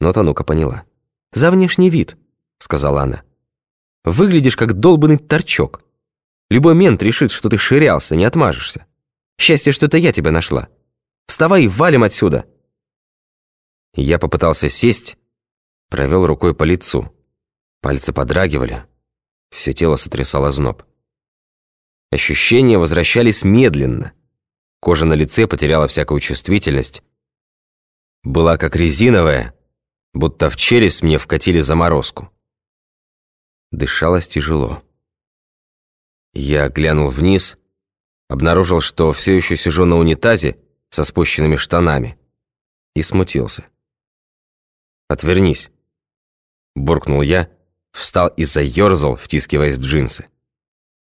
Но Танука поняла. «За внешний вид», — сказала она. «Выглядишь как долбанный торчок. Любой мент решит, что ты ширялся, не отмажешься. Счастье, что это я тебя нашла. Вставай и валим отсюда!» Я попытался сесть, провел рукой по лицу. Пальцы подрагивали, все тело сотрясало зноб. Ощущения возвращались медленно. Кожа на лице потеряла всякую чувствительность. Была как резиновая, будто в челюсть мне вкатили заморозку. Дышалось тяжело. Я глянул вниз, обнаружил, что все еще сижу на унитазе со спущенными штанами и смутился. «Отвернись», – буркнул я, встал и заерзал, втискиваясь в джинсы.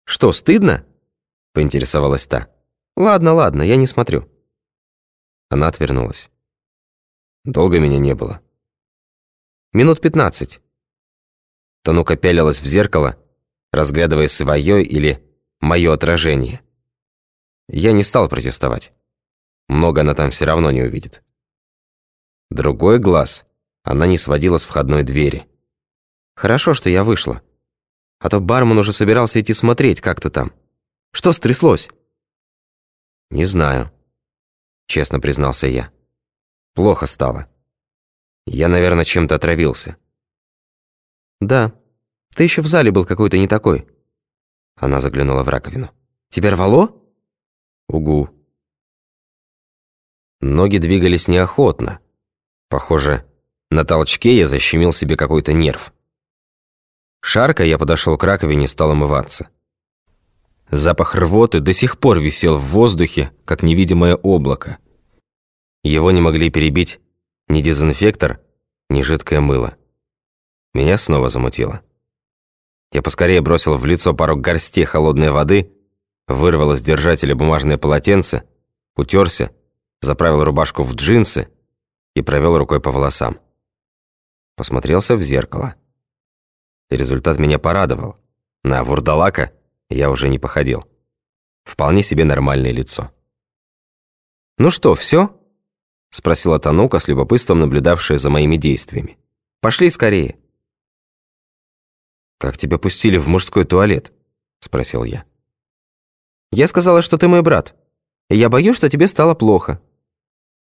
«Что, стыдно?» – поинтересовалась та. «Ладно, ладно, я не смотрю». Она отвернулась. Долго меня не было. Минут пятнадцать. Танука пялилась в зеркало, разглядывая свое или мое отражение. Я не стал протестовать. Много она там все равно не увидит. Другой глаз она не сводила с входной двери. Хорошо, что я вышла. А то бармен уже собирался идти смотреть, как ты там. Что стряслось? Не знаю, честно признался я. Плохо стало. Я, наверное, чем-то отравился. Да, ты еще в зале был какой-то не такой. Она заглянула в раковину. Тебя рвало? Угу. Ноги двигались неохотно. Похоже, на толчке я защемил себе какой-то нерв. Шарка я подошел к раковине и стал умываться. Запах рвоты до сих пор висел в воздухе, как невидимое облако. Его не могли перебить ни дезинфектор, ни жидкое мыло. Меня снова замутило. Я поскорее бросил в лицо пару горстей холодной воды, вырвал из держателя бумажное полотенце, утерся, заправил рубашку в джинсы и провел рукой по волосам. Посмотрелся в зеркало. И результат меня порадовал. На вурдалака я уже не походил. Вполне себе нормальное лицо. «Ну что, все? Спросила Танука с любопытством, наблюдавшая за моими действиями. «Пошли скорее». «Как тебя пустили в мужской туалет?» – спросил я. «Я сказала, что ты мой брат, и я боюсь, что тебе стало плохо».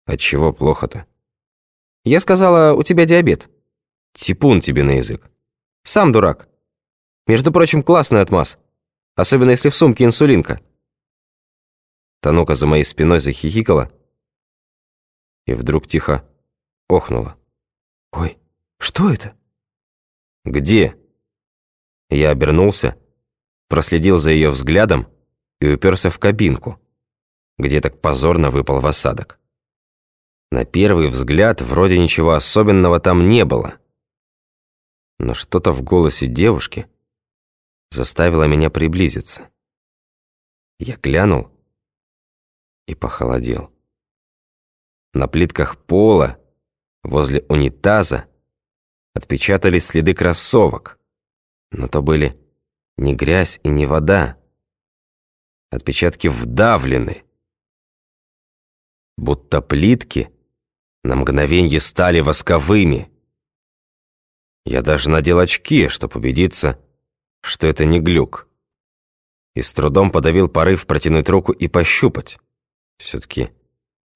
«От чего плохо-то?» «Я сказала, у тебя диабет». «Типун тебе на язык». «Сам дурак. Между прочим, классный отмаз. Особенно если в сумке инсулинка». Танука за моей спиной захихикала, и вдруг тихо охнула. «Ой, что это?» «Где?» Я обернулся, проследил за ее взглядом и уперся в кабинку, где так позорно выпал в осадок. На первый взгляд вроде ничего особенного там не было. Но что-то в голосе девушки заставило меня приблизиться. Я глянул и похолодел. На плитках пола, возле унитаза, отпечатались следы кроссовок. Но то были не грязь и не вода. Отпечатки вдавлены. Будто плитки на мгновенье стали восковыми. Я даже надел очки, чтобы убедиться, что это не глюк. И с трудом подавил порыв протянуть руку и пощупать. Все-таки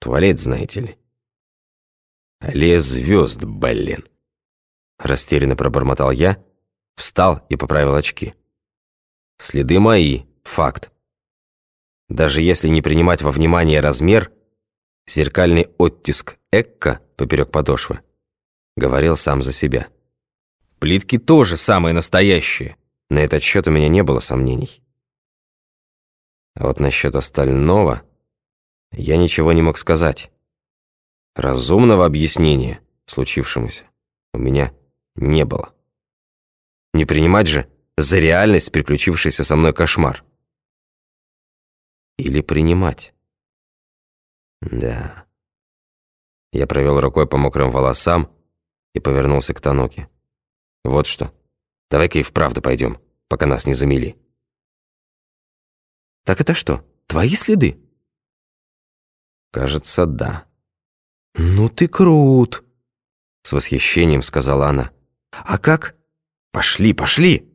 Туалет, знаете ли. Аллея звезд, блин. Растерянно пробормотал я, встал и поправил очки. Следы мои, факт. Даже если не принимать во внимание размер, зеркальный оттиск Экка поперек подошвы говорил сам за себя. Плитки тоже самые настоящие. На этот счет у меня не было сомнений. А вот насчет остального... Я ничего не мог сказать. Разумного объяснения случившемуся у меня не было. Не принимать же за реальность приключившийся со мной кошмар. Или принимать. Да. Я провел рукой по мокрым волосам и повернулся к Таноке. Вот что. Давай-ка и вправду пойдем, пока нас не замели. Так это что, твои следы? Кажется, да. «Ну ты крут!» С восхищением сказала она. «А как?» «Пошли, пошли!»